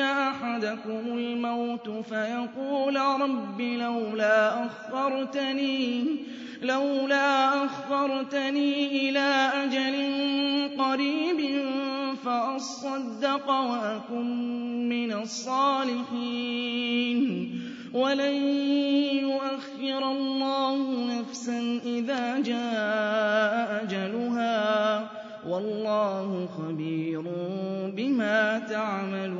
يَأْتِيَ أَحَدَكُمُ الْمَوْتُ فَيَقُولَ رَبِّ لَوْلَا أَخَّرْتَنِي لولا أخرتني إلى أجل قريب فأصدق وأكن من الصالحين. ولن يؤخر الله نفسا إذا جاء أجلها. والله خبير بما تعملون.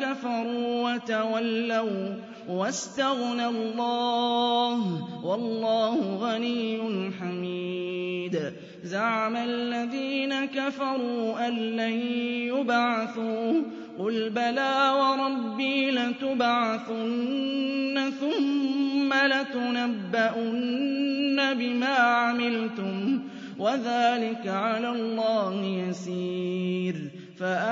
كفروا وتولوا واستغنى الله والله غني حميد. زعم الذين كفروا أن لن يبعثوا. قل بلى وربي لتبعثن ثم لتنبؤن بما عملتم وذلك على الله يسير. فأ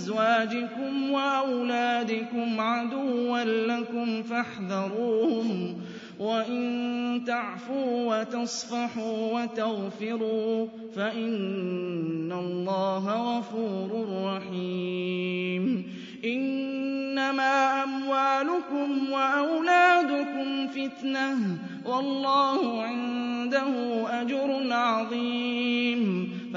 أَزْوَاجِكُمْ وَأَوْلَادِكُمْ عَدُوًّا لَّكُمْ فَاحْذَرُوهُمْ وَإِن تَعْفُوا وَتَصْفَحُوا وَتَغْفِرُوا فَإِنَّ اللَّهَ غَفُورٌ رَّحِيمٌ إِنَّمَا أَمْوَالُكُمْ وَأَوْلَادُكُمْ فِتْنَةٌ وَاللَّهُ عِندَهُ أَجْرٌ عَظِيمٌ